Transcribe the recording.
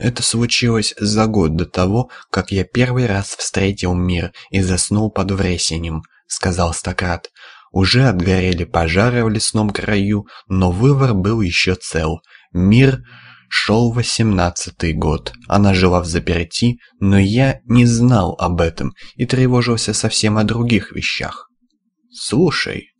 Это случилось за год до того, как я первый раз встретил мир и заснул под Вресенем, сказал Стократ. Уже отгорели пожары в лесном краю, но вывор был еще цел. Мир шел восемнадцатый год. Она жила в заперти, но я не знал об этом и тревожился совсем о других вещах. «Слушай»,